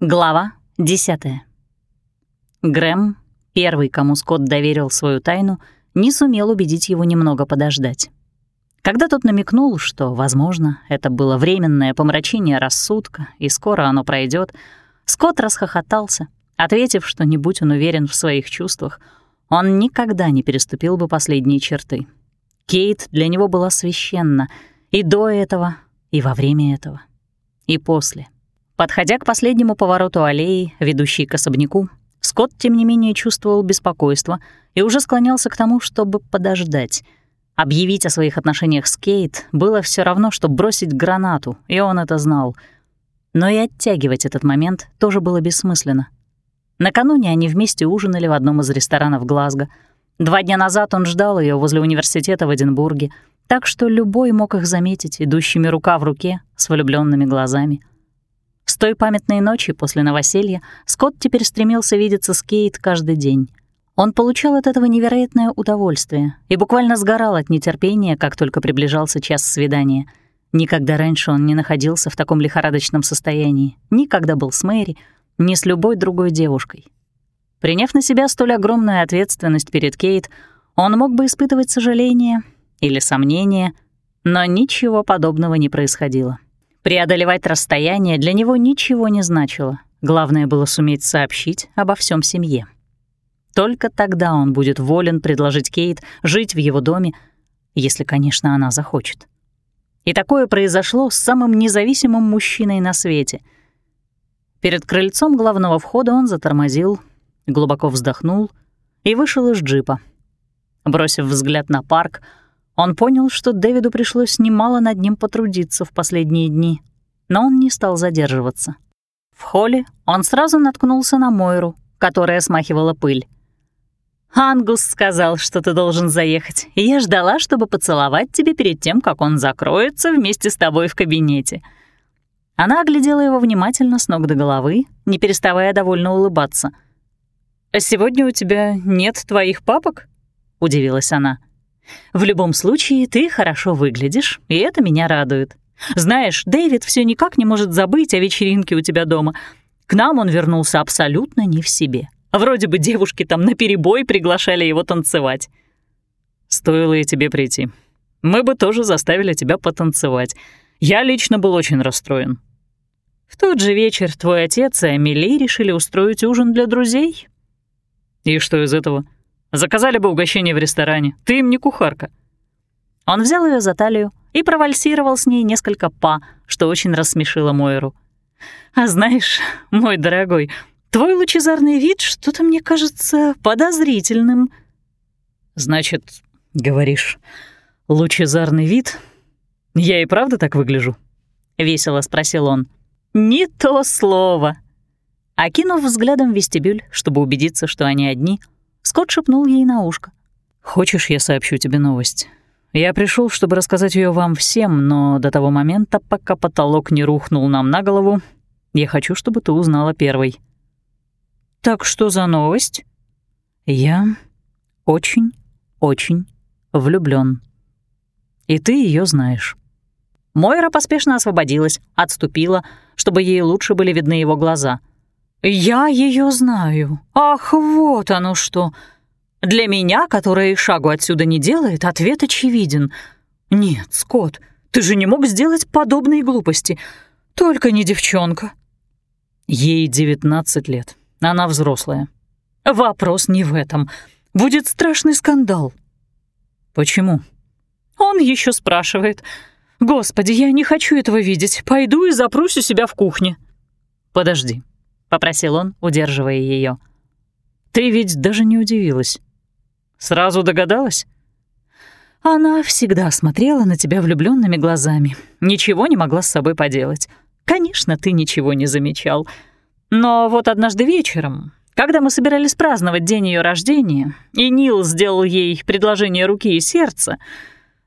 Глава 10. Грэм, первый, кому Скотт доверил свою тайну, не сумел убедить его немного подождать. Когда тот намекнул, что, возможно, это было временное помрачение рассудка, и скоро оно пройдет, Скотт расхохотался, ответив, что не будь он уверен в своих чувствах, он никогда не переступил бы последние черты. Кейт для него была священна и до этого, и во время этого, и после — Подходя к последнему повороту аллеи, ведущей к особняку, Скотт, тем не менее, чувствовал беспокойство и уже склонялся к тому, чтобы подождать. Объявить о своих отношениях с Кейт было все равно, что бросить гранату, и он это знал. Но и оттягивать этот момент тоже было бессмысленно. Накануне они вместе ужинали в одном из ресторанов Глазго. Два дня назад он ждал ее возле университета в Эдинбурге, так что любой мог их заметить, идущими рука в руке, с влюбленными глазами — с той памятной ночи после новоселья Скотт теперь стремился видеться с Кейт каждый день. Он получал от этого невероятное удовольствие и буквально сгорал от нетерпения, как только приближался час свидания. Никогда раньше он не находился в таком лихорадочном состоянии, никогда был с Мэри, ни с любой другой девушкой. Приняв на себя столь огромную ответственность перед Кейт, он мог бы испытывать сожаление или сомнение, но ничего подобного не происходило. Преодолевать расстояние для него ничего не значило. Главное было суметь сообщить обо всем семье. Только тогда он будет волен предложить Кейт жить в его доме, если, конечно, она захочет. И такое произошло с самым независимым мужчиной на свете. Перед крыльцом главного входа он затормозил, глубоко вздохнул и вышел из джипа. Бросив взгляд на парк, он понял, что Дэвиду пришлось немало над ним потрудиться в последние дни, но он не стал задерживаться. В холле он сразу наткнулся на Мойру, которая смахивала пыль. «Ангус сказал, что ты должен заехать, и я ждала, чтобы поцеловать тебя перед тем, как он закроется вместе с тобой в кабинете». Она оглядела его внимательно с ног до головы, не переставая довольно улыбаться. «А сегодня у тебя нет твоих папок?» — удивилась она. В любом случае, ты хорошо выглядишь, и это меня радует. Знаешь, Дэвид все никак не может забыть о вечеринке у тебя дома. К нам он вернулся абсолютно не в себе. Вроде бы девушки там наперебой приглашали его танцевать. Стоило и тебе прийти. Мы бы тоже заставили тебя потанцевать. Я лично был очень расстроен. В тот же вечер твой отец и Амели решили устроить ужин для друзей. И что из этого? — Заказали бы угощение в ресторане. Ты им не кухарка». Он взял ее за талию и провальсировал с ней несколько па, что очень рассмешило Мойру. «А знаешь, мой дорогой, твой лучезарный вид что-то мне кажется подозрительным». «Значит, говоришь, лучезарный вид? Я и правда так выгляжу?» — весело спросил он. «Не то слово». Окинув взглядом вестибюль, чтобы убедиться, что они одни, — Скотт шепнул ей на ушко. «Хочешь, я сообщу тебе новость? Я пришел, чтобы рассказать ее вам всем, но до того момента, пока потолок не рухнул нам на голову, я хочу, чтобы ты узнала первой». «Так что за новость?» «Я очень, очень влюблён. И ты ее знаешь». Мойра поспешно освободилась, отступила, чтобы ей лучше были видны его глаза — «Я ее знаю. Ах, вот оно что. Для меня, которая и шагу отсюда не делает, ответ очевиден. Нет, Скотт, ты же не мог сделать подобные глупости. Только не девчонка». Ей девятнадцать лет. Она взрослая. Вопрос не в этом. Будет страшный скандал. Почему? Он еще спрашивает. Господи, я не хочу этого видеть. Пойду и запрусь у себя в кухне. Подожди. — попросил он, удерживая ее. «Ты ведь даже не удивилась. Сразу догадалась?» Она всегда смотрела на тебя влюбленными глазами, ничего не могла с собой поделать. Конечно, ты ничего не замечал. Но вот однажды вечером, когда мы собирались праздновать день ее рождения, и Нил сделал ей предложение руки и сердца,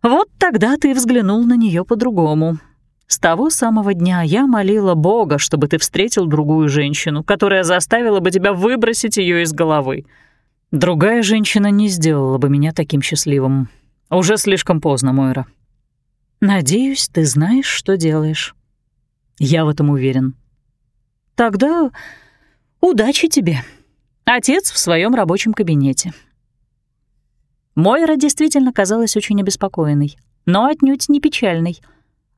вот тогда ты взглянул на нее по-другому, с того самого дня я молила Бога, чтобы ты встретил другую женщину, которая заставила бы тебя выбросить ее из головы. Другая женщина не сделала бы меня таким счастливым. Уже слишком поздно, Мойра. Надеюсь, ты знаешь, что делаешь. Я в этом уверен. Тогда удачи тебе. Отец в своем рабочем кабинете. Мойра действительно казалась очень обеспокоенной, но отнюдь не печальной.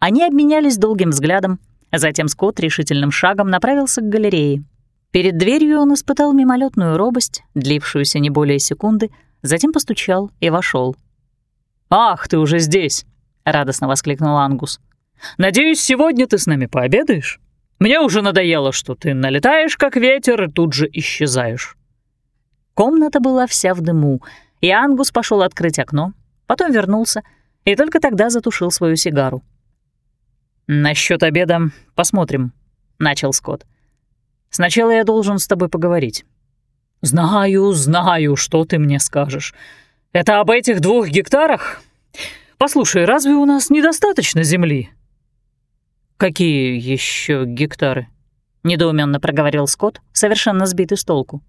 Они обменялись долгим взглядом, затем Скотт решительным шагом направился к галерее. Перед дверью он испытал мимолетную робость, длившуюся не более секунды, затем постучал и вошел. «Ах, ты уже здесь!» — радостно воскликнул Ангус. «Надеюсь, сегодня ты с нами пообедаешь? Мне уже надоело, что ты налетаешь, как ветер, и тут же исчезаешь». Комната была вся в дыму, и Ангус пошел открыть окно, потом вернулся и только тогда затушил свою сигару. «Насчёт обеда посмотрим», — начал Скотт. «Сначала я должен с тобой поговорить». «Знаю, знаю, что ты мне скажешь. Это об этих двух гектарах? Послушай, разве у нас недостаточно земли?» «Какие еще гектары?» — недоуменно проговорил Скотт, совершенно сбитый с толку.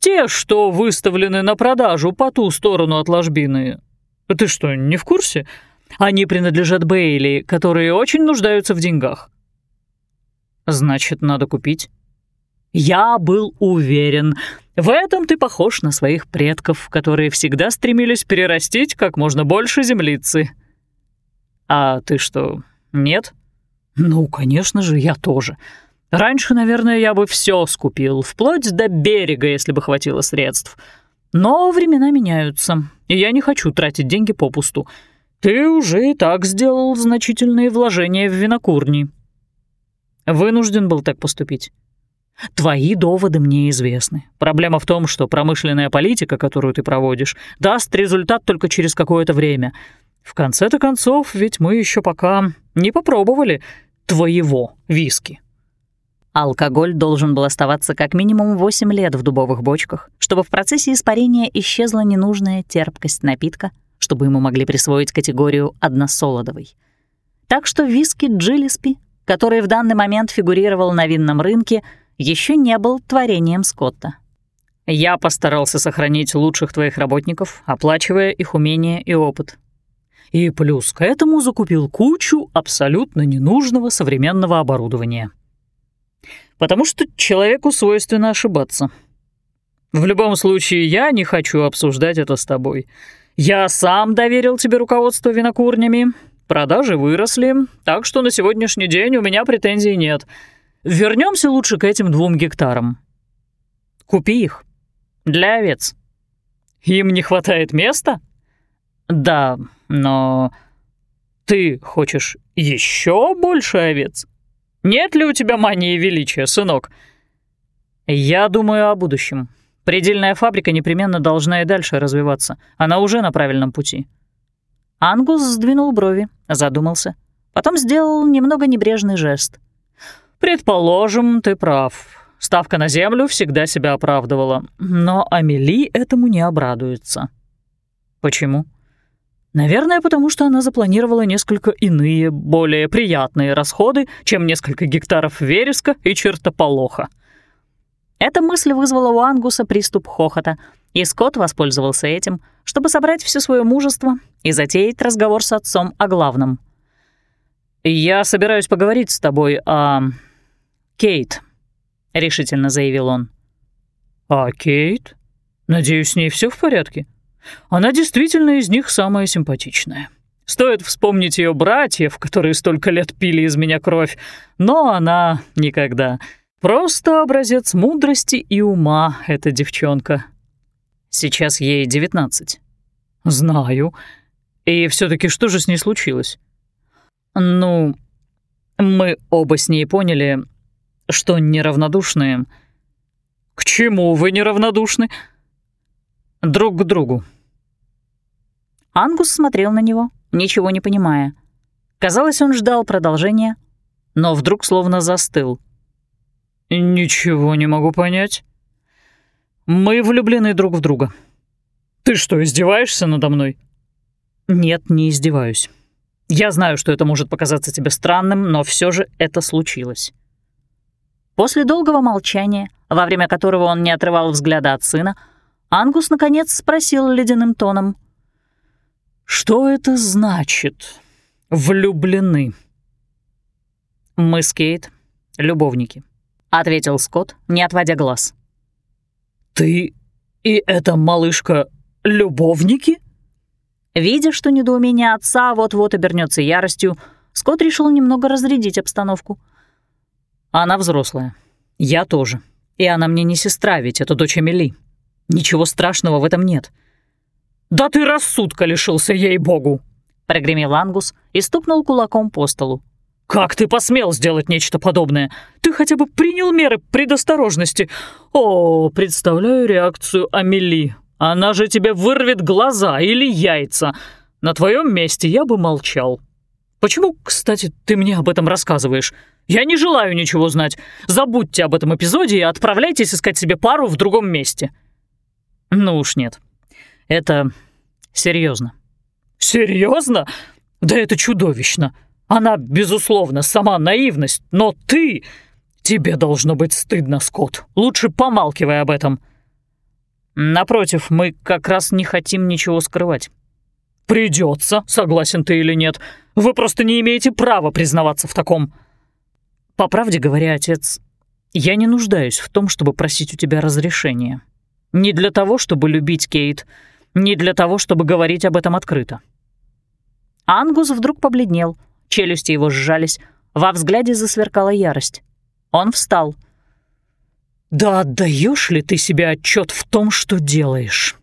«Те, что выставлены на продажу по ту сторону от ложбины. Ты что, не в курсе? Они принадлежат Бейли, которые очень нуждаются в деньгах». «Значит, надо купить?» «Я был уверен. В этом ты похож на своих предков, которые всегда стремились перерастить как можно больше землицы». «А ты что, нет?» «Ну, конечно же, я тоже. Раньше, наверное, я бы все скупил, вплоть до берега, если бы хватило средств. Но времена меняются, и я не хочу тратить деньги попусту. Ты уже и так сделал значительные вложения в винокурни. Вынужден был так поступить. Твои доводы мне известны. Проблема в том, что промышленная политика, которую ты проводишь, даст результат только через какое-то время. В конце-то концов, ведь мы еще пока не попробовали твоего виски. Алкоголь должен был оставаться как минимум 8 лет в дубовых бочках, чтобы в процессе испарения исчезла ненужная терпкость напитка, чтобы ему могли присвоить категорию односолодовый. Так что виски Джилиспи, который в данный момент фигурировал на винном рынке, еще не был творением Скотта. «Я постарался сохранить лучших твоих работников, оплачивая их умения и опыт. И плюс к этому закупил кучу абсолютно ненужного современного оборудования», потому что человеку свойственно ошибаться. В любом случае, я не хочу обсуждать это с тобой. Я сам доверил тебе руководство винокурнями, продажи выросли, так что на сегодняшний день у меня претензий нет. Вернемся лучше к этим двум гектарам. Купи их. Для овец. Им не хватает места? Да, но ты хочешь еще больше овец? Нет ли у тебя мании величия, сынок?» «Я думаю о будущем. Предельная фабрика непременно должна и дальше развиваться. Она уже на правильном пути». Ангус сдвинул брови, задумался. Потом сделал немного небрежный жест. «Предположим, ты прав. Ставка на землю всегда себя оправдывала. Но Амели этому не обрадуется». «Почему?» Наверное, потому что она запланировала несколько иные, более приятные расходы, чем несколько гектаров вереска и чертополоха. Эта мысль вызвала у Ангуса приступ хохота, и Скотт воспользовался этим, чтобы собрать все свое мужество и затеять разговор с отцом о главном. «Я собираюсь поговорить с тобой о... Кейт», — решительно заявил он. «А Кейт? Надеюсь, с ней все в порядке?» Она действительно из них самая симпатичная. Стоит вспомнить ее братьев, которые столько лет пили из меня кровь, но она никогда. Просто образец мудрости и ума эта девчонка. Сейчас ей девятнадцать. Знаю. И все таки что же с ней случилось? Ну, мы оба с ней поняли, что неравнодушные. К чему вы неравнодушны? Друг к другу. Ангус смотрел на него, ничего не понимая. Казалось, он ждал продолжения, но вдруг словно застыл. «Ничего не могу понять. Мы влюблены друг в друга. Ты что, издеваешься надо мной?» «Нет, не издеваюсь. Я знаю, что это может показаться тебе странным, но все же это случилось». После долгого молчания, во время которого он не отрывал взгляда от сына, Ангус, наконец, спросил ледяным тоном. Что это значит? Влюблены. Мы с Кейт — любовники. Ответил Скотт, не отводя глаз. «Ты и эта малышка любовники?» Видя, что недоумение отца вот-вот обернется яростью, Скотт решил немного разрядить обстановку. «Она взрослая. Я тоже. И она мне не сестра, ведь это дочь Эмили. Ничего страшного в этом нет». «Да ты рассудка лишился, ей-богу!» — прогремел Ангус и стукнул кулаком по столу. «Как ты посмел сделать нечто подобное? Ты хотя бы принял меры предосторожности. О, представляю реакцию Амели. Она же тебе вырвет глаза или яйца. На твоем месте я бы молчал. Почему, кстати, ты мне об этом рассказываешь? Я не желаю ничего знать. Забудьте об этом эпизоде и отправляйтесь искать себе пару в другом месте». «Ну уж нет. Это серьезно. Серьезно? Да это чудовищно. Она, безусловно, сама наивность, но ты... Тебе должно быть стыдно, Скотт. Лучше помалкивай об этом. Напротив, мы как раз не хотим ничего скрывать. Придется, согласен ты или нет. Вы просто не имеете права признаваться в таком. По правде говоря, отец, я не нуждаюсь в том, чтобы просить у тебя разрешения. Не для того, чтобы любить Кейт, не для того, чтобы говорить об этом открыто. Ангус вдруг побледнел — челюсти его сжались, во взгляде засверкала ярость. Он встал. «Да отдаешь ли ты себе отчет в том, что делаешь?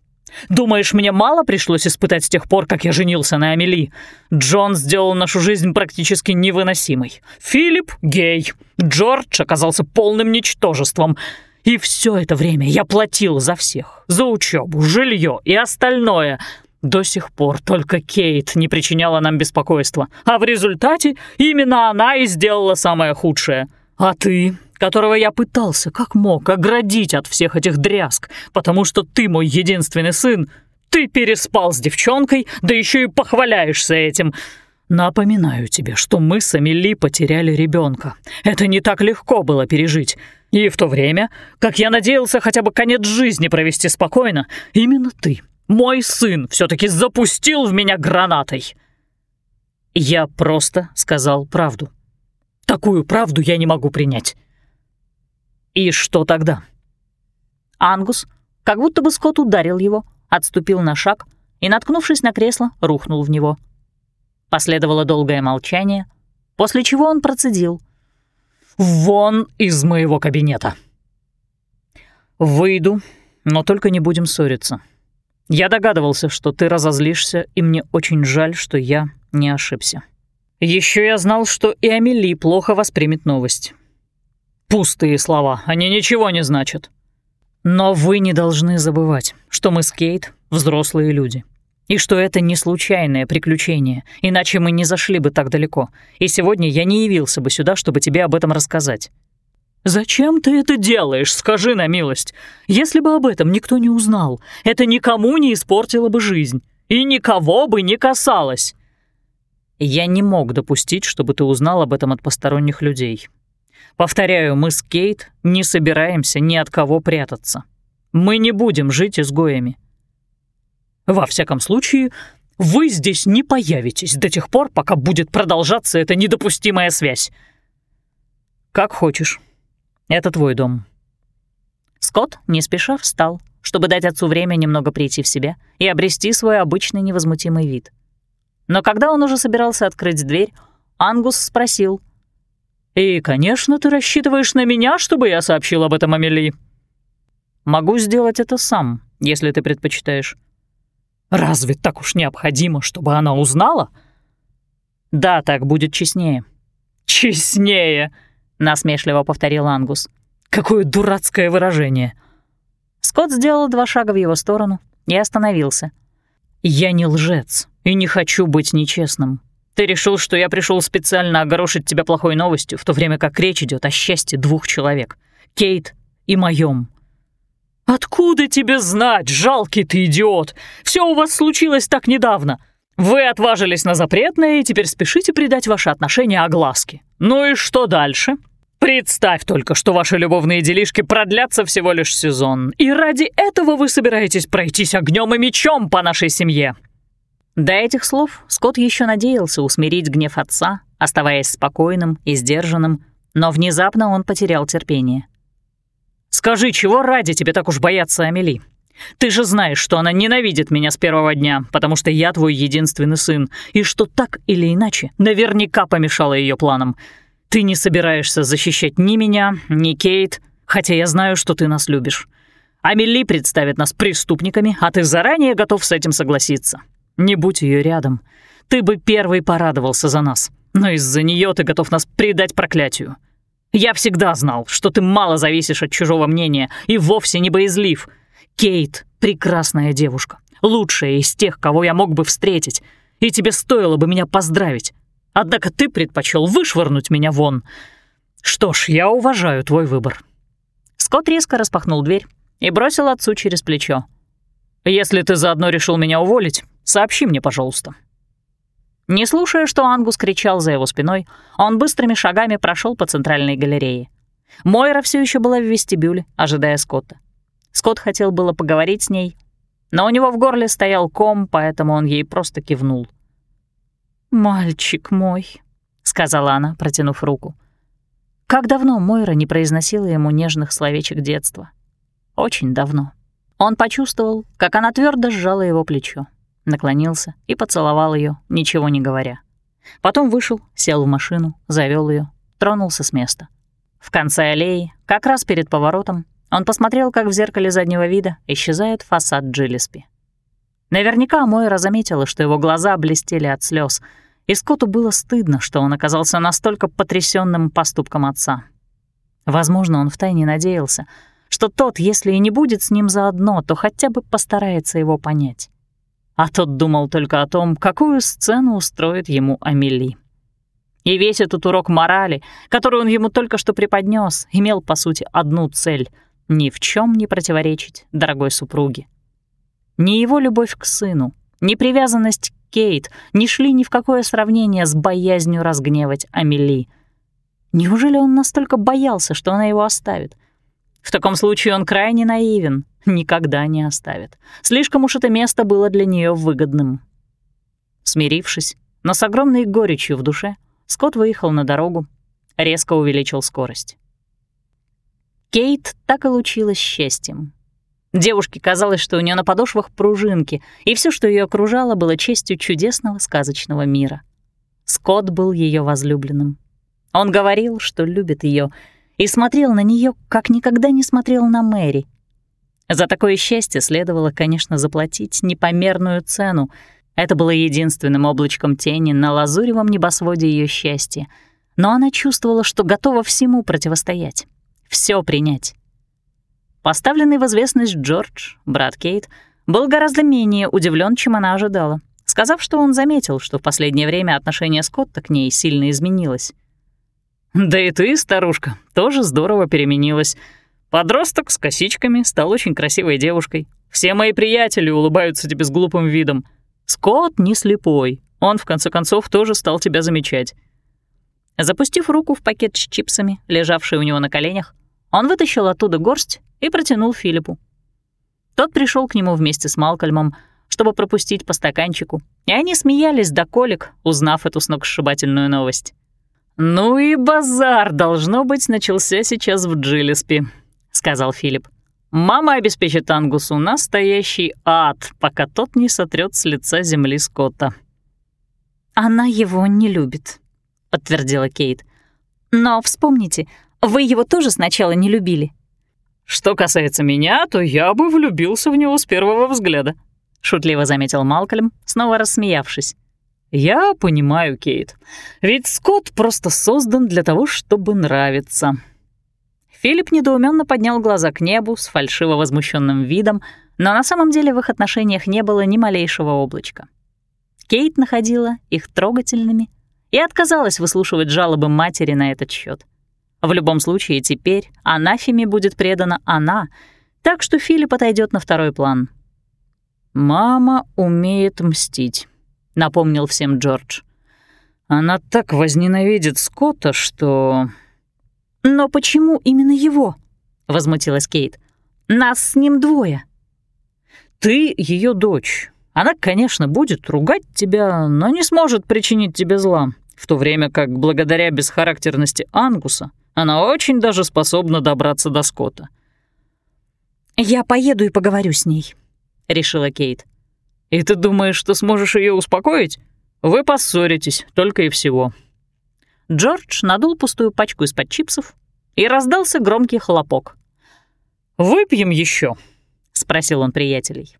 Думаешь, мне мало пришлось испытать с тех пор, как я женился на Амели? Джон сделал нашу жизнь практически невыносимой. Филипп — гей. Джордж оказался полным ничтожеством. И все это время я платил за всех. За учебу, жилье и остальное — до сих пор только Кейт не причиняла нам беспокойства, а в результате именно она и сделала самое худшее. А ты, которого я пытался как мог оградить от всех этих дрязг, потому что ты мой единственный сын, ты переспал с девчонкой, да еще и похваляешься этим. Напоминаю тебе, что мы с Амели потеряли ребенка. Это не так легко было пережить. И в то время, как я надеялся хотя бы конец жизни провести спокойно, именно ты мой сын все-таки запустил в меня гранатой. Я просто сказал правду. Такую правду я не могу принять. И что тогда? Ангус, как будто бы Скотт ударил его, отступил на шаг и, наткнувшись на кресло, рухнул в него. Последовало долгое молчание, после чего он процедил. «Вон из моего кабинета!» «Выйду, но только не будем ссориться. Я догадывался, что ты разозлишься, и мне очень жаль, что я не ошибся. Еще я знал, что и Амели плохо воспримет новость. Пустые слова, они ничего не значат. Но вы не должны забывать, что мы с Кейт — взрослые люди. И что это не случайное приключение, иначе мы не зашли бы так далеко. И сегодня я не явился бы сюда, чтобы тебе об этом рассказать. «Зачем ты это делаешь, скажи на милость? Если бы об этом никто не узнал, это никому не испортило бы жизнь и никого бы не касалось». Я не мог допустить, чтобы ты узнал об этом от посторонних людей. Повторяю, мы с Кейт не собираемся ни от кого прятаться. Мы не будем жить изгоями. Во всяком случае, вы здесь не появитесь до тех пор, пока будет продолжаться эта недопустимая связь. Как хочешь. Это твой дом». Скотт не спеша встал, чтобы дать отцу время немного прийти в себя и обрести свой обычный невозмутимый вид. Но когда он уже собирался открыть дверь, Ангус спросил. «И, конечно, ты рассчитываешь на меня, чтобы я сообщил об этом Амели?» «Могу сделать это сам, если ты предпочитаешь». «Разве так уж необходимо, чтобы она узнала?» «Да, так будет честнее». «Честнее!» Насмешливо повторил Ангус. Какое дурацкое выражение. Скотт сделал два шага в его сторону и остановился. Я не лжец и не хочу быть нечестным. Ты решил, что я пришел специально огорошить тебя плохой новостью, в то время как речь идет о счастье двух человек — Кейт и моем. «Откуда тебе знать, жалкий ты идиот? Все у вас случилось так недавно. Вы отважились на запретное и теперь спешите придать ваши отношения огласке. Ну и что дальше?» Представь только, что ваши любовные делишки продлятся всего лишь сезон, и ради этого вы собираетесь пройтись огнем и мечом по нашей семье. До этих слов Скотт еще надеялся усмирить гнев отца, оставаясь спокойным и сдержанным, Но внезапно он потерял терпение. «Скажи, чего ради тебе так уж бояться Амели? Ты же знаешь, что она ненавидит меня с первого дня, потому что я твой единственный сын, и что так или иначе наверняка помешало ее планам. Ты не собираешься защищать ни меня, ни Кейт, хотя я знаю, что ты нас любишь. Амели представит нас преступниками, а ты заранее готов с этим согласиться. Не будь ее рядом. Ты бы первый порадовался за нас, но из-за нее ты готов нас предать проклятию. Я всегда знал, что ты мало зависишь от чужого мнения и вовсе не боязлив. Кейт — прекрасная девушка, лучшая из тех, кого я мог бы встретить, и тебе стоило бы меня поздравить. Однако ты предпочел вышвырнуть меня вон. Что ж, я уважаю твой выбор». Скотт резко распахнул дверь и бросил отцу через плечо. «Если ты заодно решил меня уволить, сообщи мне, пожалуйста». Не слушая, что Ангус кричал за его спиной, он быстрыми шагами прошел по центральной галерее. Мойра все еще была в вестибюле, ожидая Скотта. Скотт хотел было поговорить с ней, но у него в горле стоял ком, поэтому он ей просто кивнул. «Мальчик мой», — сказала она, протянув руку. Как давно Мойра не произносила ему нежных словечек детства? Очень давно. Он почувствовал, как она твердо сжала его плечо наклонился и поцеловал ее, ничего не говоря. Потом вышел, сел в машину, завел ее, тронулся с места. В конце аллеи, как раз перед поворотом, он посмотрел, как в зеркале заднего вида исчезает фасад Джилеспи. Наверняка Мойра заметила, что его глаза блестели от слез, и Скотту было стыдно, что он оказался настолько потрясенным поступком отца. Возможно, он втайне надеялся, что тот, если и не будет с ним заодно, то хотя бы постарается его понять а тот думал только о том, какую сцену устроит ему Амели. И весь этот урок морали, который он ему только что преподнес, имел, по сути, одну цель — ни в чем не противоречить дорогой супруге. Ни его любовь к сыну, ни привязанность к Кейт не шли ни в какое сравнение с боязнью разгневать Амели. Неужели он настолько боялся, что она его оставит? В таком случае он крайне наивен, никогда не оставит. Слишком уж это место было для нее выгодным. Смирившись, но с огромной горечью в душе, Скотт выехал на дорогу, резко увеличил скорость. Кейт так и лучилась счастьем. Девушке казалось, что у нее на подошвах пружинки, и все, что ее окружало, было честью чудесного сказочного мира. Скотт был ее возлюбленным. Он говорил, что любит ее, и смотрел на нее, как никогда не смотрел на Мэри — за такое счастье следовало, конечно, заплатить непомерную цену. Это было единственным облачком тени на лазуревом небосводе ее счастья. Но она чувствовала, что готова всему противостоять, все принять. Поставленный в известность Джордж, брат Кейт, был гораздо менее удивлен, чем она ожидала, сказав, что он заметил, что в последнее время отношение Скотта к ней сильно изменилось. «Да и ты, старушка, тоже здорово переменилась», Подросток с косичками стал очень красивой девушкой. Все мои приятели улыбаются тебе с глупым видом. Скотт не слепой. Он, в конце концов, тоже стал тебя замечать. Запустив руку в пакет с чипсами, лежавший у него на коленях, он вытащил оттуда горсть и протянул Филиппу. Тот пришел к нему вместе с Малкольмом, чтобы пропустить по стаканчику, и они смеялись до колик, узнав эту сногсшибательную новость. «Ну и базар, должно быть, начался сейчас в Джилеспи», — сказал Филипп. «Мама обеспечит Ангусу настоящий ад, пока тот не сотрет с лица земли Скотта». «Она его не любит», — подтвердила Кейт. «Но вспомните, вы его тоже сначала не любили». «Что касается меня, то я бы влюбился в него с первого взгляда», — шутливо заметил Малкольм, снова рассмеявшись. «Я понимаю, Кейт. Ведь Скотт просто создан для того, чтобы нравиться. Филипп недоуменно поднял глаза к небу с фальшиво возмущенным видом, но на самом деле в их отношениях не было ни малейшего облачка. Кейт находила их трогательными и отказалась выслушивать жалобы матери на этот счет. В любом случае, теперь анафеме будет предана она, так что Филипп отойдет на второй план. «Мама умеет мстить», — напомнил всем Джордж. «Она так возненавидит Скотта, что...» «Но почему именно его?» — возмутилась Кейт. «Нас с ним двое». «Ты ее дочь. Она, конечно, будет ругать тебя, но не сможет причинить тебе зла, в то время как благодаря бесхарактерности Ангуса Она очень даже способна добраться до Скотта. «Я поеду и поговорю с ней», — решила Кейт. «И ты думаешь, что сможешь ее успокоить? Вы поссоритесь, только и всего». Джордж надул пустую пачку из-под чипсов, и раздался громкий хлопок. «Выпьем еще, спросил он приятелей.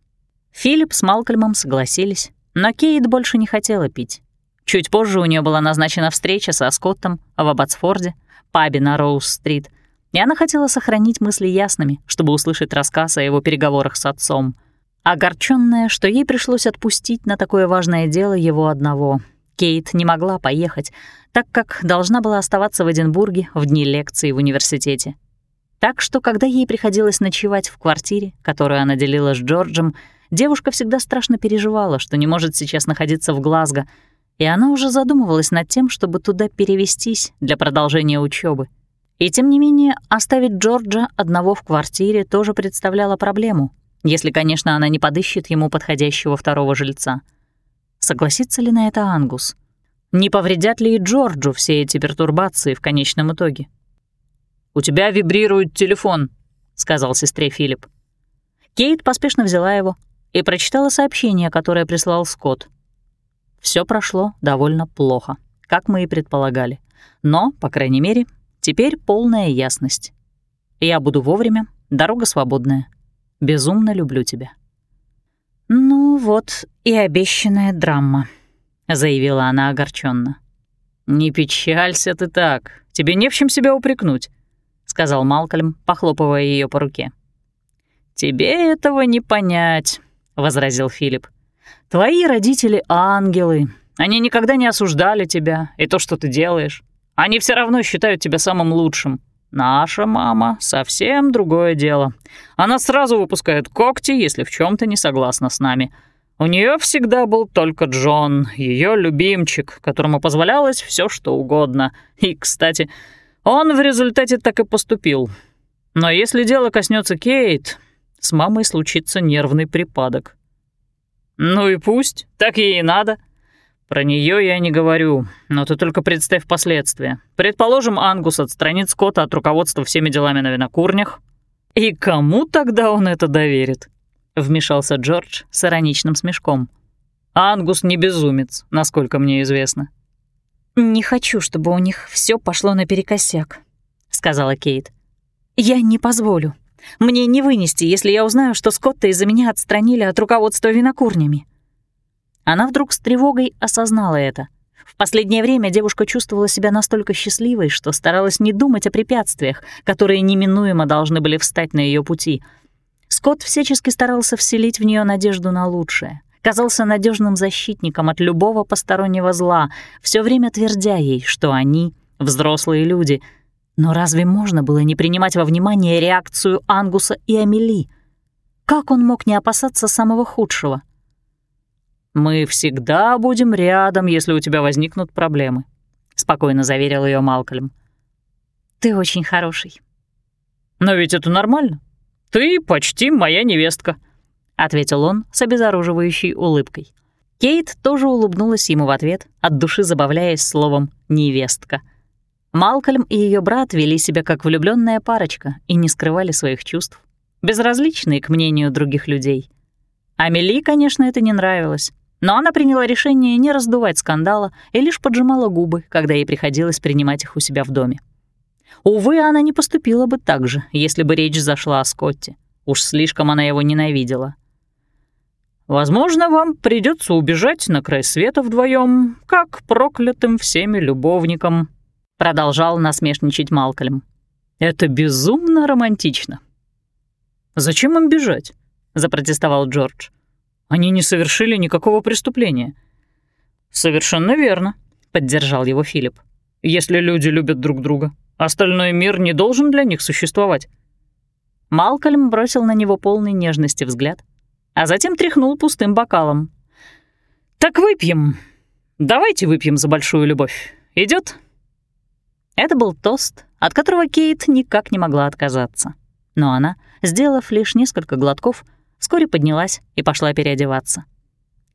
Филипп с Малкольмом согласились, но Кейт больше не хотела пить. Чуть позже у нее была назначена встреча со Скоттом в Аббатсфорде, пабе на Роуз-стрит, и она хотела сохранить мысли ясными, чтобы услышать рассказ о его переговорах с отцом. Огорченная, что ей пришлось отпустить на такое важное дело его одного, Кейт не могла поехать, так как должна была оставаться в Эдинбурге в дни лекции в университете. Так что, когда ей приходилось ночевать в квартире, которую она делила с Джорджем, девушка всегда страшно переживала, что не может сейчас находиться в Глазго, и она уже задумывалась над тем, чтобы туда перевестись для продолжения учебы. И тем не менее, оставить Джорджа одного в квартире тоже представляло проблему, если, конечно, она не подыщет ему подходящего второго жильца. Согласится ли на это Ангус? Не повредят ли и Джорджу все эти пертурбации в конечном итоге? «У тебя вибрирует телефон», — сказал сестре Филипп. Кейт поспешно взяла его и прочитала сообщение, которое прислал Скотт. Все прошло довольно плохо, как мы и предполагали. Но, по крайней мере, теперь полная ясность. Я буду вовремя, дорога свободная. Безумно люблю тебя. «Ну вот и обещанная драма», — заявила она огорченно. «Не печалься ты так, тебе не в чем себя упрекнуть», — сказал Малкольм, похлопывая ее по руке. «Тебе этого не понять», — возразил Филипп. Твои родители — ангелы. Они никогда не осуждали тебя и то, что ты делаешь. Они все равно считают тебя самым лучшим. Наша мама — совсем другое дело. Она сразу выпускает когти, если в чем то не согласна с нами. У нее всегда был только Джон, ее любимчик, которому позволялось все, что угодно. И, кстати, он в результате так и поступил. Но если дело коснется Кейт, с мамой случится нервный припадок. «Ну и пусть, так ей и надо. Про нее я не говорю, но ты только представь последствия. Предположим, Ангус отстранит Скотта от руководства всеми делами на винокурнях. И кому тогда он это доверит?» — вмешался Джордж с ироничным смешком. «Ангус не безумец, насколько мне известно». «Не хочу, чтобы у них все пошло наперекосяк», — сказала Кейт. «Я не позволю. Мне не вынести, если я узнаю, что Скотта из-за меня отстранили от руководства винокурнями». Она вдруг с тревогой осознала это. В последнее время девушка чувствовала себя настолько счастливой, что старалась не думать о препятствиях, которые неминуемо должны были встать на ее пути. Скотт всячески старался вселить в нее надежду на лучшее, казался надежным защитником от любого постороннего зла, все время твердя ей, что они — взрослые люди — но разве можно было не принимать во внимание реакцию Ангуса и Амели? Как он мог не опасаться самого худшего? «Мы всегда будем рядом, если у тебя возникнут проблемы», — спокойно заверил ее Малкольм. «Ты очень хороший». «Но ведь это нормально. Ты почти моя невестка», — ответил он с обезоруживающей улыбкой. Кейт тоже улыбнулась ему в ответ, от души забавляясь словом «невестка». Малкольм и ее брат вели себя как влюбленная парочка и не скрывали своих чувств, безразличные к мнению других людей. Амели, конечно, это не нравилось, но она приняла решение не раздувать скандала и лишь поджимала губы, когда ей приходилось принимать их у себя в доме. Увы, она не поступила бы так же, если бы речь зашла о Скотте. Уж слишком она его ненавидела. «Возможно, вам придется убежать на край света вдвоем, как проклятым всеми любовникам», продолжал насмешничать Малкольм. «Это безумно романтично». «Зачем им бежать?» — запротестовал Джордж. «Они не совершили никакого преступления». «Совершенно верно», — поддержал его Филипп. «Если люди любят друг друга, остальной мир не должен для них существовать». Малкольм бросил на него полный нежности взгляд, а затем тряхнул пустым бокалом. «Так выпьем. Давайте выпьем за большую любовь. Идет? Это был тост, от которого Кейт никак не могла отказаться. Но она, сделав лишь несколько глотков, вскоре поднялась и пошла переодеваться.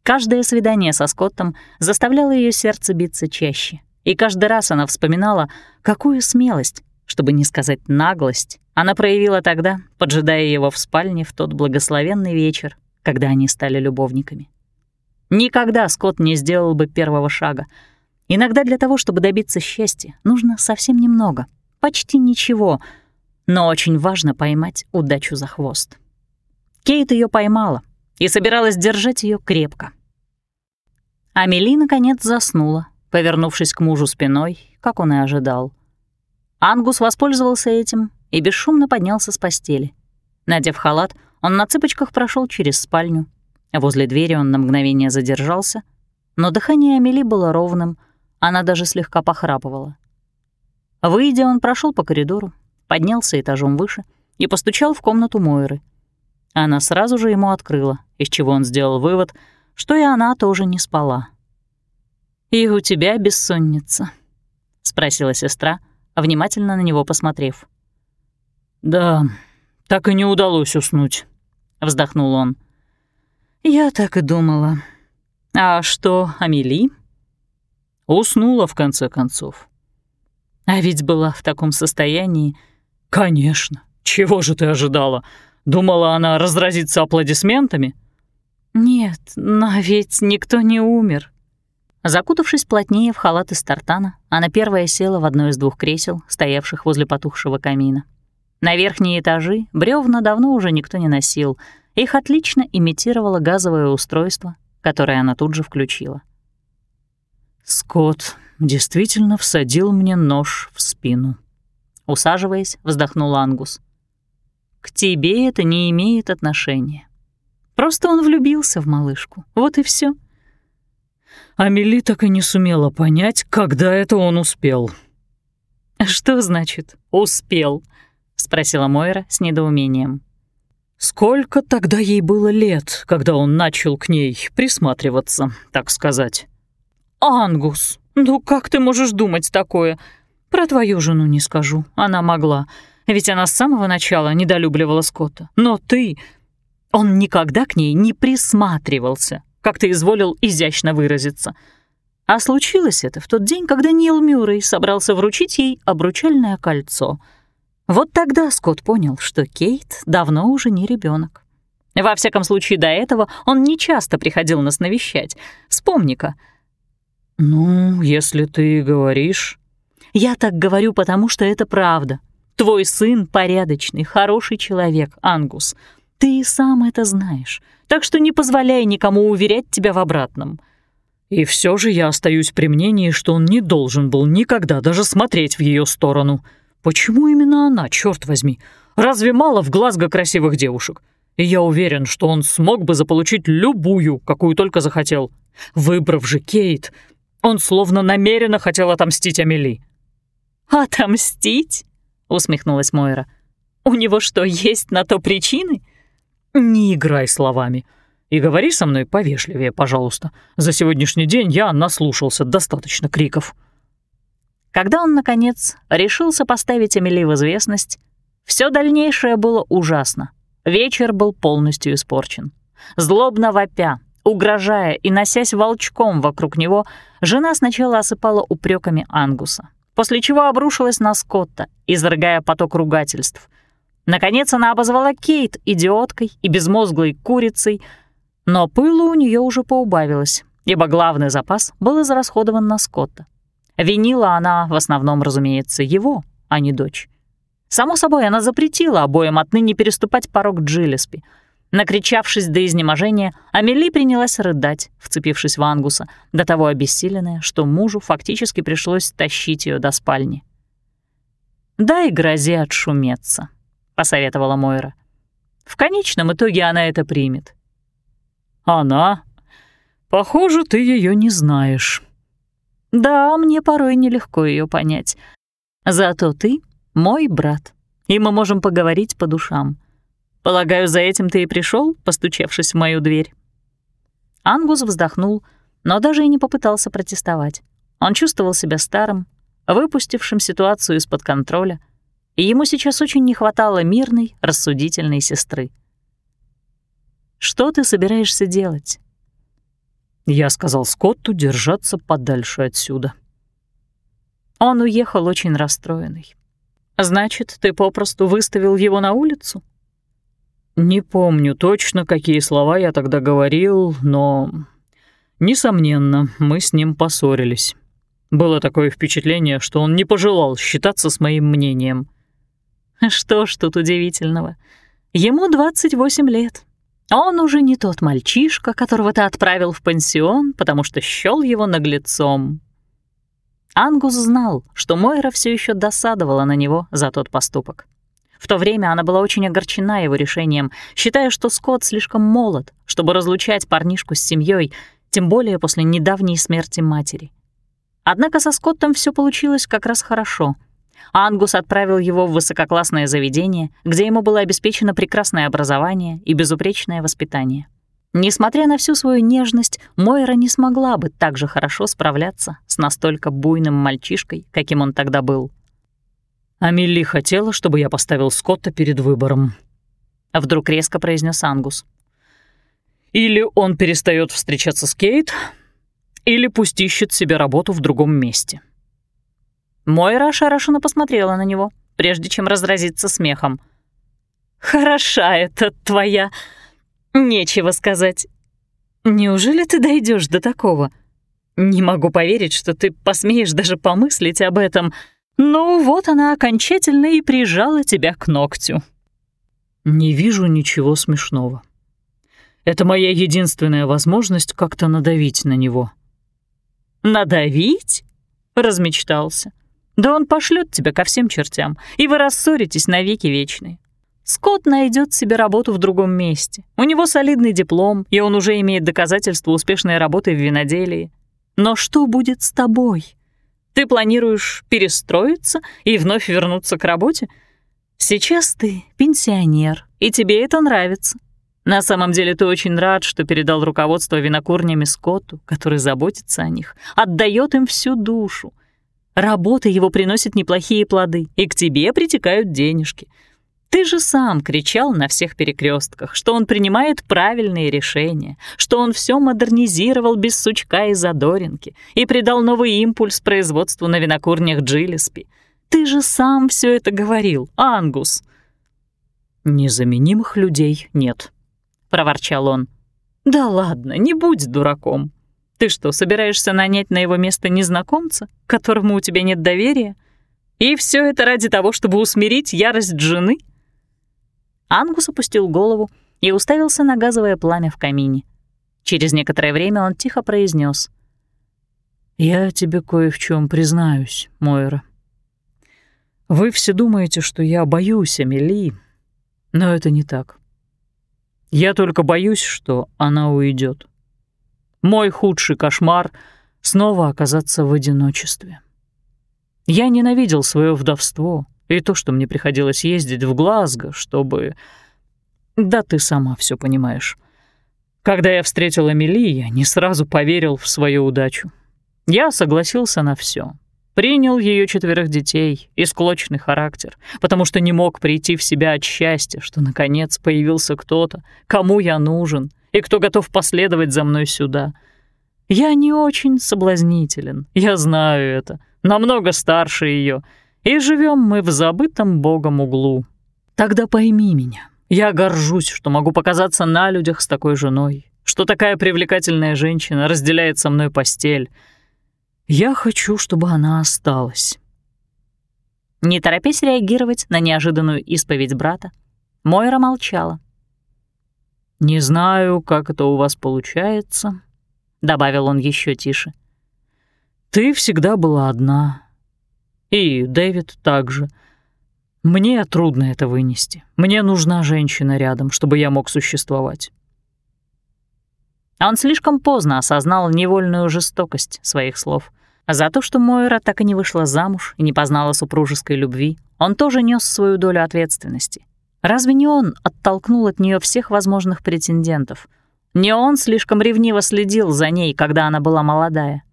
Каждое свидание со Скоттом заставляло ее сердце биться чаще, и каждый раз она вспоминала, какую смелость, чтобы не сказать наглость, она проявила тогда, поджидая его в спальне в тот благословенный вечер, когда они стали любовниками. Никогда Скотт не сделал бы первого шага. Иногда для того, чтобы добиться счастья, нужно совсем немного, почти ничего, но очень важно поймать удачу за хвост. Кейт ее поймала и собиралась держать ее крепко. Амели, наконец, заснула, повернувшись к мужу спиной, как он и ожидал. Ангус воспользовался этим и бесшумно поднялся с постели. Надев халат, он на цыпочках прошел через спальню. Возле двери он на мгновение задержался, но дыхание Амели было ровным, она даже слегка похрапывала. Выйдя, он прошел по коридору, поднялся этажом выше и постучал в комнату Мойры. Она сразу же ему открыла, из чего он сделал вывод, что и она тоже не спала. «И у тебя бессонница?» — спросила сестра, внимательно на него посмотрев. «Да, так и не удалось уснуть», — вздохнул он. «Я так и думала. А что, Амели?» Уснула, в конце концов. А ведь была в таком состоянии. «Конечно. Чего же ты ожидала? Думала, она разразится аплодисментами?» «Нет, но ведь никто не умер», Закутавшись плотнее в халат из тартана, она первая села в одно из двух кресел, стоявших возле потухшего камина. На верхние этажи бревна давно уже никто не носил, их отлично имитировало газовое устройство, которое она тут же включила. «Скотт действительно всадил мне нож в спину», — усаживаясь, вздохнул Ангус. «К тебе это не имеет отношения. Просто он влюбился в малышку, вот и все. Амели так и не сумела понять, когда это он успел. «Что значит «успел»?» — спросила Мойра с недоумением. «Сколько тогда ей было лет, когда он начал к ней присматриваться, так сказать?» «Ангус, ну как ты можешь думать такое? Про твою жену не скажу, она могла, ведь она с самого начала недолюбливала Скотта. Но ты... Он никогда к ней не присматривался, как ты изволил изящно выразиться. А случилось это в тот день, когда Нил Мюррей собрался вручить ей обручальное кольцо. Вот тогда Скотт понял, что Кейт давно уже не ребенок. Во всяком случае, до этого он не часто приходил нас навещать. Вспомни-ка. «Ну, если ты говоришь...» «Я так говорю, потому что это правда. Твой сын порядочный, хороший человек, Ангус. Ты и сам это знаешь так что не позволяй никому уверять тебя в обратном». И все же я остаюсь при мнении, что он не должен был никогда даже смотреть в ее сторону. Почему именно она, черт возьми? Разве мало в Глазго красивых девушек? И я уверен, что он смог бы заполучить любую, какую только захотел. Выбрав же Кейт, он словно намеренно хотел отомстить Амели. «Отомстить?» — усмехнулась Мойра. «У него что, есть на то причины?» «Не играй словами. И говори со мной повежливее, пожалуйста. За сегодняшний день я наслушался достаточно криков». Когда он, наконец, решился поставить Эмили в известность, все дальнейшее было ужасно. Вечер был полностью испорчен. Злобно вопя, угрожая и носясь волчком вокруг него, жена сначала осыпала упреками Ангуса, после чего обрушилась на Скотта, изрыгая поток ругательств. Наконец она обозвала Кейт идиоткой и безмозглой курицей, но пылу у нее уже поубавилось, ибо главный запас был израсходован на Скотта. Винила она в основном, разумеется, его, а не дочь. Само собой, она запретила обоим отныне переступать порог Джиллеспи. Накричавшись до изнеможения, Амели принялась рыдать, вцепившись в Ангуса, до того обессиленная, что мужу фактически пришлось тащить ее до спальни. «Дай грозе отшуметься», — посоветовала Мойра. «В конечном итоге она это примет». «Она? Похоже, ты ее не знаешь». «Да, мне порой нелегко ее понять. Зато ты мой брат, и мы можем поговорить по душам. Полагаю, за этим ты и пришел, постучавшись в мою дверь». Ангус вздохнул, но даже и не попытался протестовать. Он чувствовал себя старым, выпустившим ситуацию из-под контроля — и ему сейчас очень не хватало мирной, рассудительной сестры. «Что ты собираешься делать?» Я сказал Скотту держаться подальше отсюда. Он уехал очень расстроенный. Значит, ты попросту выставил его на улицу? Не помню точно, какие слова я тогда говорил, но... Несомненно, мы с ним поссорились. Было такое впечатление, что он не пожелал считаться с моим мнением. Что ж тут удивительного? Ему 28 лет. Он уже не тот мальчишка, которого ты отправил в пансион, потому что счёл его наглецом. Ангус знал, что Мойра все еще досадовала на него за тот поступок. В то время она была очень огорчена его решением, считая, что Скотт слишком молод, чтобы разлучать парнишку с семьей, тем более после недавней смерти матери. Однако со Скоттом все получилось как раз хорошо. Ангус отправил его в высококлассное заведение, где ему было обеспечено прекрасное образование и безупречное воспитание. Несмотря на всю свою нежность, Мойра не смогла бы так же хорошо справляться с настолько буйным мальчишкой, каким он тогда был. «Амелли хотела, чтобы я поставил Скотта перед выбором», — вдруг резко произнес Ангус. «Или он перестает встречаться с Кейт, или пусть ищет себе работу в другом месте». Мойра ошарашенно посмотрела на него, прежде чем разразиться смехом. «Хороша это твоя Нечего сказать. Неужели ты дойдешь до такого? Не могу поверить, что ты посмеешь даже помыслить об этом. Ну вот она окончательно и прижала тебя к ногтю. Не вижу ничего смешного. Это моя единственная возможность как-то надавить на него. Надавить? Размечтался. Да он пошлет тебя ко всем чертям, и вы рассоритесь навеки вечные. Скотт найдет себе работу в другом месте. У него солидный диплом, и он уже имеет доказательства успешной работы в виноделии. Но что будет с тобой? Ты планируешь перестроиться и вновь вернуться к работе? Сейчас ты пенсионер, и тебе это нравится. На самом деле ты очень рад, что передал руководство винокурнями Скотту, который заботится о них, отдает им всю душу. Работа его приносит неплохие плоды, и к тебе притекают денежки — ты же сам кричал на всех перекрестках, что он принимает правильные решения, что он все модернизировал без сучка и задоринки и придал новый импульс производству на винокурнях Джилеспи. Ты же сам все это говорил, Ангус. «Незаменимых людей нет», — проворчал он. «Да ладно, не будь дураком. Ты что, собираешься нанять на его место незнакомца, которому у тебя нет доверия? И все это ради того, чтобы усмирить ярость жены?» Ангус опустил голову и уставился на газовое пламя в камине. Через некоторое время он тихо произнес: «Я тебе кое в чем признаюсь, Мойра. Вы все думаете, что я боюсь Амели, но это не так. Я только боюсь, что она уйдет. Мой худший кошмар — снова оказаться в одиночестве. Я ненавидел свое вдовство, и то, что мне приходилось ездить в Глазго, чтобы... Да ты сама все понимаешь. Когда я встретил Эмили, я не сразу поверил в свою удачу. Я согласился на все, Принял ее четверых детей и склочный характер, потому что не мог прийти в себя от счастья, что, наконец, появился кто-то, кому я нужен и кто готов последовать за мной сюда. Я не очень соблазнителен, я знаю это, намного старше ее и живем мы в забытом богом углу. Тогда пойми меня. Я горжусь, что могу показаться на людях с такой женой, что такая привлекательная женщина разделяет со мной постель. Я хочу, чтобы она осталась». Не торопясь реагировать на неожиданную исповедь брата, Мойра молчала. «Не знаю, как это у вас получается», — добавил он еще тише. «Ты всегда была одна, и Дэвид также. Мне трудно это вынести. Мне нужна женщина рядом, чтобы я мог существовать. Он слишком поздно осознал невольную жестокость своих слов. За то, что Мойра так и не вышла замуж и не познала супружеской любви, он тоже нес свою долю ответственности. Разве не он оттолкнул от нее всех возможных претендентов? Не он слишком ревниво следил за ней, когда она была молодая?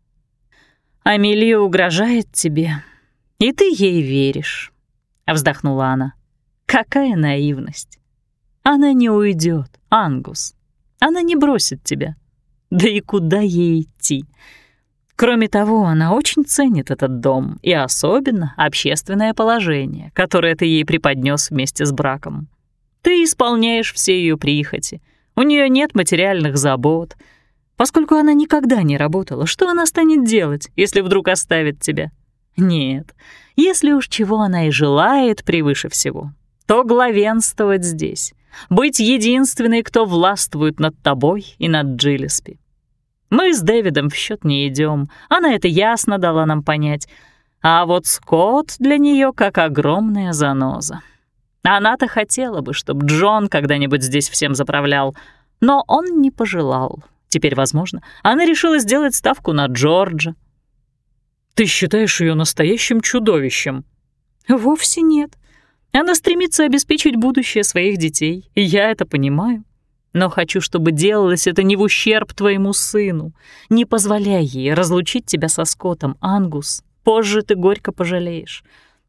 «Амелия угрожает тебе», «И ты ей веришь», — вздохнула она. «Какая наивность! Она не уйдет, Ангус. Она не бросит тебя. Да и куда ей идти? Кроме того, она очень ценит этот дом и особенно общественное положение, которое ты ей преподнес вместе с браком. Ты исполняешь все ее прихоти. У нее нет материальных забот. Поскольку она никогда не работала, что она станет делать, если вдруг оставит тебя? Нет, если уж чего она и желает превыше всего, то главенствовать здесь, быть единственной, кто властвует над тобой и над Джиллеспи. Мы с Дэвидом в счет не идем, она это ясно дала нам понять. А вот Скотт для нее как огромная заноза. Она-то хотела бы, чтобы Джон когда-нибудь здесь всем заправлял, но он не пожелал. Теперь, возможно, она решила сделать ставку на Джорджа. «Ты считаешь ее настоящим чудовищем?» «Вовсе нет. Она стремится обеспечить будущее своих детей, и я это понимаю. Но хочу, чтобы делалось это не в ущерб твоему сыну. Не позволяй ей разлучить тебя со Скоттом, Ангус. Позже ты горько пожалеешь.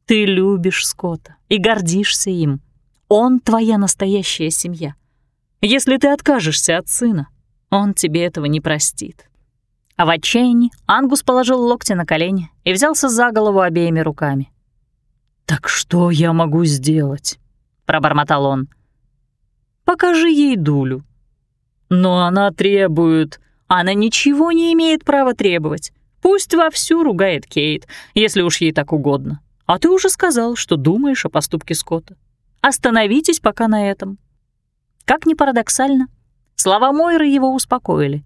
Ты любишь Скотта и гордишься им. Он твоя настоящая семья. Если ты откажешься от сына, он тебе этого не простит». А в отчаянии Ангус положил локти на колени и взялся за голову обеими руками. «Так что я могу сделать?» — пробормотал он. Покажи ей дулю». «Но она требует...» «Она ничего не имеет права требовать. Пусть вовсю ругает Кейт, если уж ей так угодно. А ты уже сказал, что думаешь о поступке Скотта. Остановитесь пока на этом». Как ни парадоксально, слова Мойры его успокоили.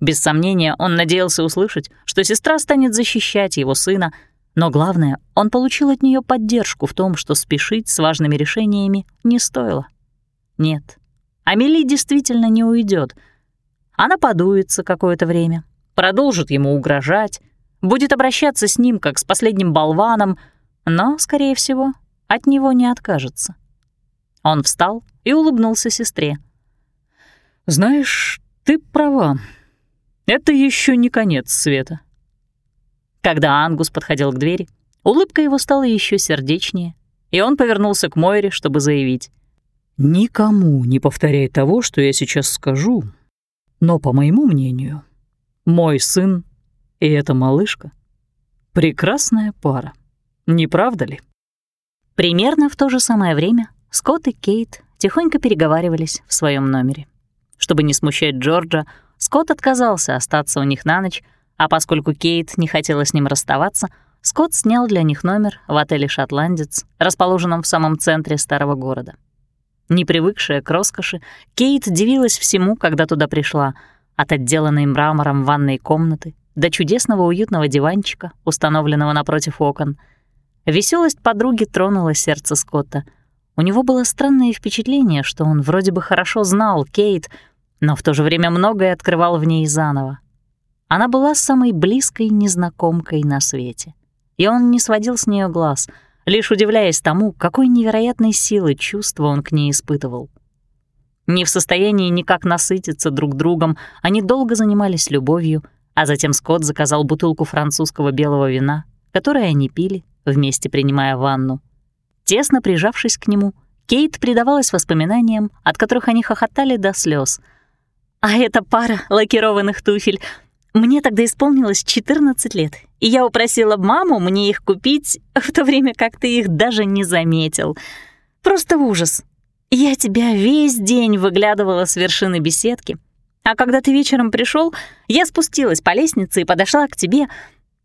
Без сомнения, он надеялся услышать, что сестра станет защищать его сына, но главное, он получил от нее поддержку в том, что спешить с важными решениями не стоило. Нет, Амели действительно не уйдет. Она подуется какое-то время, продолжит ему угрожать, будет обращаться с ним как с последним болваном, но, скорее всего, от него не откажется. Он встал и улыбнулся сестре. «Знаешь, ты права. Это еще не конец света». Когда Ангус подходил к двери, улыбка его стала еще сердечнее, и он повернулся к Мойре, чтобы заявить. Никому не повторяй того, что я сейчас скажу, но, по моему мнению, мой сын и эта малышка — прекрасная пара, не правда ли? Примерно в то же самое время Скотт и Кейт тихонько переговаривались в своем номере. Чтобы не смущать Джорджа, Скотт отказался остаться у них на ночь, а поскольку Кейт не хотела с ним расставаться, Скотт снял для них номер в отеле «Шотландец», расположенном в самом центре старого города. Не привыкшая к роскоши, Кейт дивилась всему, когда туда пришла, от отделанной мрамором ванной комнаты до чудесного уютного диванчика, установленного напротив окон. Веселость подруги тронула сердце Скотта. У него было странное впечатление, что он вроде бы хорошо знал Кейт, но в то же время многое открывал в ней заново. Она была самой близкой незнакомкой на свете, и он не сводил с нее глаз — лишь удивляясь тому, какой невероятной силы чувства он к ней испытывал. Не в состоянии никак насытиться друг другом, они долго занимались любовью, а затем Скотт заказал бутылку французского белого вина, которое они пили, вместе принимая ванну. Тесно прижавшись к нему, Кейт предавалась воспоминаниям, от которых они хохотали до слез. «А эта пара лакированных туфель мне тогда исполнилось 14 лет, и я упросила маму мне их купить, в то время как ты их даже не заметил. Просто ужас. Я тебя весь день выглядывала с вершины беседки, а когда ты вечером пришел, я спустилась по лестнице и подошла к тебе,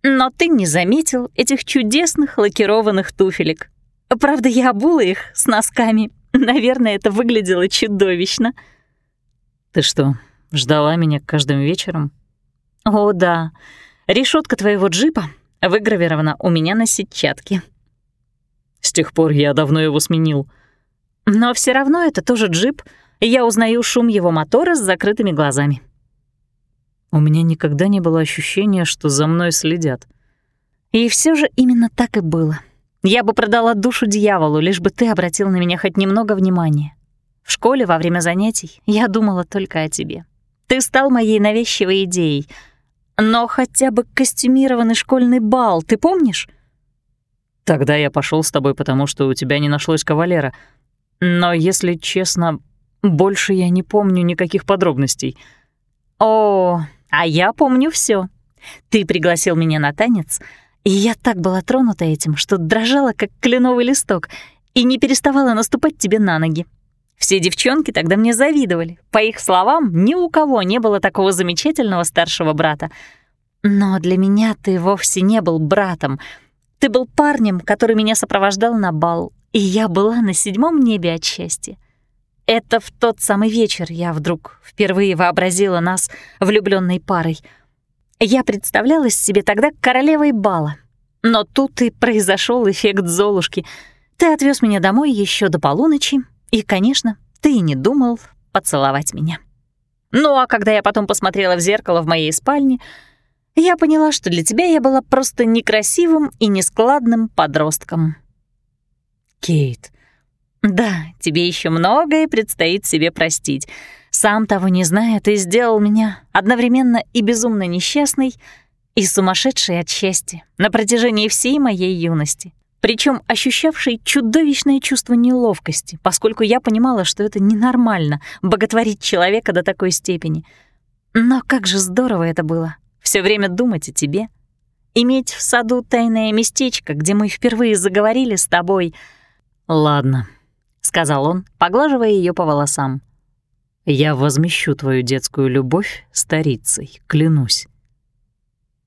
но ты не заметил этих чудесных лакированных туфелек. Правда, я обула их с носками. Наверное, это выглядело чудовищно. Ты что, ждала меня каждым вечером? «О, да. Решетка твоего джипа выгравирована у меня на сетчатке». «С тех пор я давно его сменил». «Но все равно это тоже джип, и я узнаю шум его мотора с закрытыми глазами». У меня никогда не было ощущения, что за мной следят. И все же именно так и было. Я бы продала душу дьяволу, лишь бы ты обратил на меня хоть немного внимания. В школе во время занятий я думала только о тебе. Ты стал моей навязчивой идеей — но хотя бы костюмированный школьный бал, ты помнишь? Тогда я пошел с тобой, потому что у тебя не нашлось кавалера. Но, если честно, больше я не помню никаких подробностей. О, а я помню все. Ты пригласил меня на танец, и я так была тронута этим, что дрожала, как кленовый листок, и не переставала наступать тебе на ноги. Все девчонки тогда мне завидовали. По их словам, ни у кого не было такого замечательного старшего брата. Но для меня ты вовсе не был братом. Ты был парнем, который меня сопровождал на бал, и я была на седьмом небе от счастья. Это в тот самый вечер я вдруг впервые вообразила нас влюбленной парой. Я представлялась себе тогда королевой бала. Но тут и произошел эффект Золушки. Ты отвез меня домой еще до полуночи, и, конечно, ты и не думал поцеловать меня. Ну а когда я потом посмотрела в зеркало в моей спальне, я поняла, что для тебя я была просто некрасивым и нескладным подростком. Кейт. Да, тебе еще многое предстоит себе простить. Сам того не зная, ты сделал меня одновременно и безумно несчастной, и сумасшедшей от счастья на протяжении всей моей юности причем ощущавшей чудовищное чувство неловкости, поскольку я понимала, что это ненормально — боготворить человека до такой степени. Но как же здорово это было — все время думать о тебе, иметь в саду тайное местечко, где мы впервые заговорили с тобой. «Ладно», — сказал он, поглаживая ее по волосам. «Я возмещу твою детскую любовь старицей, клянусь».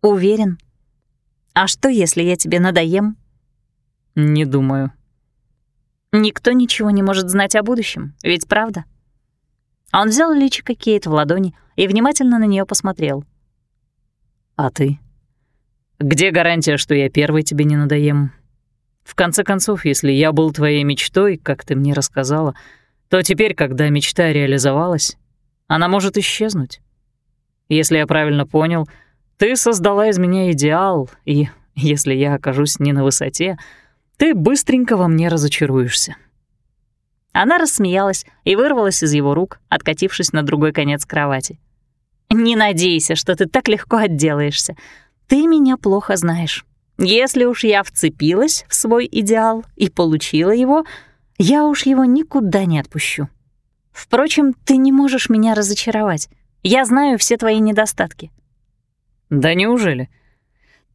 «Уверен? А что, если я тебе надоем?» «Не думаю». «Никто ничего не может знать о будущем, ведь правда?» Он взял личико Кейт в ладони и внимательно на нее посмотрел. «А ты? Где гарантия, что я первый тебе не надоем? В конце концов, если я был твоей мечтой, как ты мне рассказала, то теперь, когда мечта реализовалась, она может исчезнуть. Если я правильно понял, ты создала из меня идеал, и если я окажусь не на высоте, ты быстренько во мне разочаруешься». Она рассмеялась и вырвалась из его рук, откатившись на другой конец кровати. «Не надейся, что ты так легко отделаешься. Ты меня плохо знаешь. Если уж я вцепилась в свой идеал и получила его, я уж его никуда не отпущу. Впрочем, ты не можешь меня разочаровать. Я знаю все твои недостатки». «Да неужели?»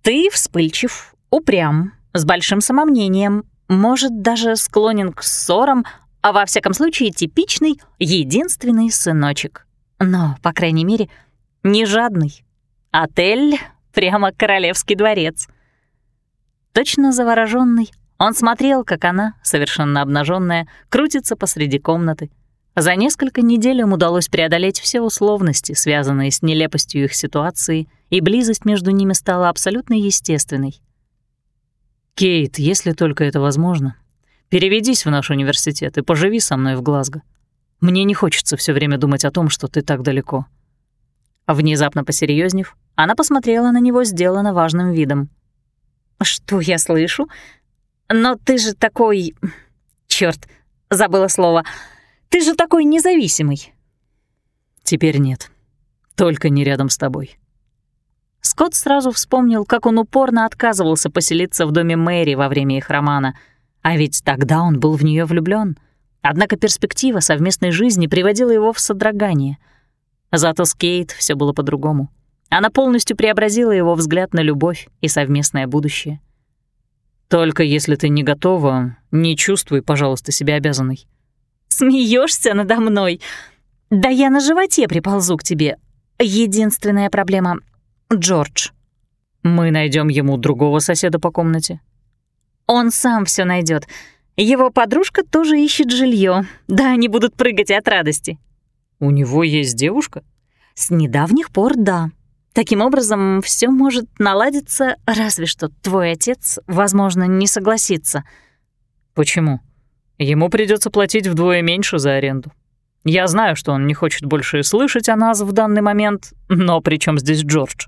«Ты вспыльчив, упрям, с большим самомнением, может, даже склонен к ссорам, а во всяком случае типичный единственный сыночек. Но, по крайней мере, не жадный. Отель — прямо королевский дворец. Точно завороженный, он смотрел, как она, совершенно обнаженная, крутится посреди комнаты. За несколько недель им удалось преодолеть все условности, связанные с нелепостью их ситуации, и близость между ними стала абсолютно естественной. «Кейт, если только это возможно, переведись в наш университет и поживи со мной в Глазго. Мне не хочется все время думать о том, что ты так далеко». Внезапно посерьезнев, она посмотрела на него сделанно важным видом. «Что я слышу? Но ты же такой... Чёрт, забыла слово. Ты же такой независимый». «Теперь нет. Только не рядом с тобой». Скотт сразу вспомнил, как он упорно отказывался поселиться в доме Мэри во время их романа. А ведь тогда он был в нее влюблён. Однако перспектива совместной жизни приводила его в содрогание. Зато с Кейт всё было по-другому. Она полностью преобразила его взгляд на любовь и совместное будущее. «Только если ты не готова, не чувствуй, пожалуйста, себя обязанной». Смеешься надо мной? Да я на животе приползу к тебе. Единственная проблема Джордж. Мы найдем ему другого соседа по комнате. Он сам все найдет. Его подружка тоже ищет жилье. Да, они будут прыгать от радости. У него есть девушка? С недавних пор, да. Таким образом, все может наладиться, разве что твой отец, возможно, не согласится. Почему? Ему придется платить вдвое меньше за аренду. Я знаю, что он не хочет больше слышать о нас в данный момент, но при чем здесь Джордж?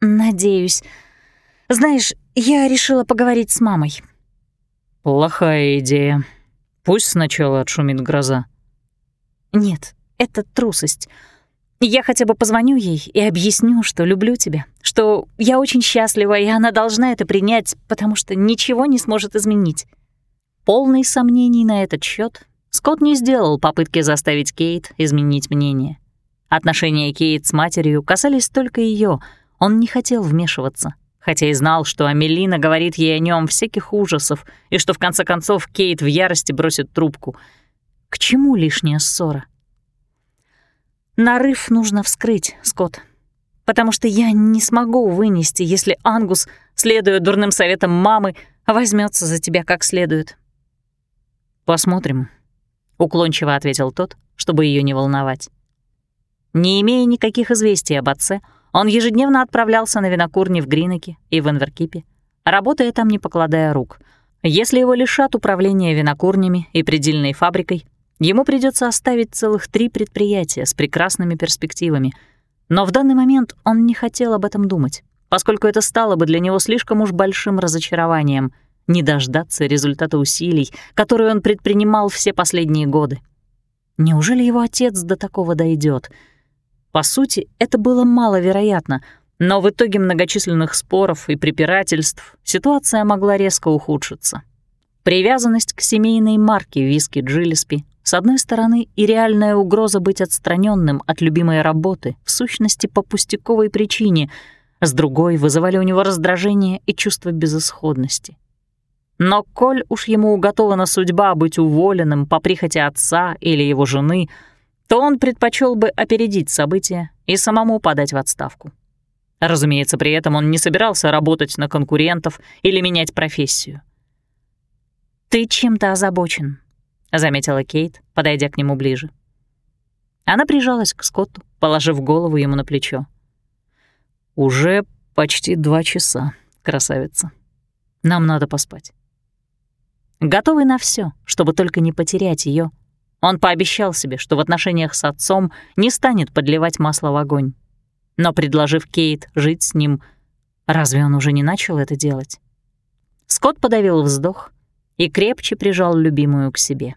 Надеюсь. Знаешь, я решила поговорить с мамой. Плохая идея. Пусть сначала отшумит гроза. Нет, это трусость. Я хотя бы позвоню ей и объясню, что люблю тебя, что я очень счастлива, и она должна это принять, потому что ничего не сможет изменить. Полный сомнений на этот счет, Скотт не сделал попытки заставить Кейт изменить мнение. Отношения Кейт с матерью касались только ее, Он не хотел вмешиваться, хотя и знал, что Амелина говорит ей о нем всяких ужасов и что в конце концов Кейт в ярости бросит трубку. К чему лишняя ссора? Нарыв нужно вскрыть, Скотт, потому что я не смогу вынести, если Ангус, следуя дурным советам мамы, возьмется за тебя как следует. Посмотрим, уклончиво ответил тот, чтобы ее не волновать. Не имея никаких известий об отце, он ежедневно отправлялся на винокурни в Гринеке и в Инверкипе, работая там не покладая рук. Если его лишат управления винокурнями и предельной фабрикой, ему придется оставить целых три предприятия с прекрасными перспективами. Но в данный момент он не хотел об этом думать, поскольку это стало бы для него слишком уж большим разочарованием не дождаться результата усилий, которые он предпринимал все последние годы. Неужели его отец до такого дойдет? По сути, это было маловероятно, но в итоге многочисленных споров и препирательств ситуация могла резко ухудшиться. Привязанность к семейной марке виски Джилеспи, с одной стороны, и реальная угроза быть отстраненным от любимой работы, в сущности, по пустяковой причине, с другой вызывали у него раздражение и чувство безысходности. Но коль уж ему уготована судьба быть уволенным по прихоти отца или его жены — то он предпочел бы опередить события и самому подать в отставку. Разумеется, при этом он не собирался работать на конкурентов или менять профессию. «Ты чем-то озабочен», — заметила Кейт, подойдя к нему ближе. Она прижалась к Скотту, положив голову ему на плечо. «Уже почти два часа, красавица. Нам надо поспать». Готовый на все, чтобы только не потерять ее, он пообещал себе, что в отношениях с отцом не станет подливать масло в огонь. Но, предложив Кейт жить с ним, разве он уже не начал это делать? Скотт подавил вздох и крепче прижал любимую к себе.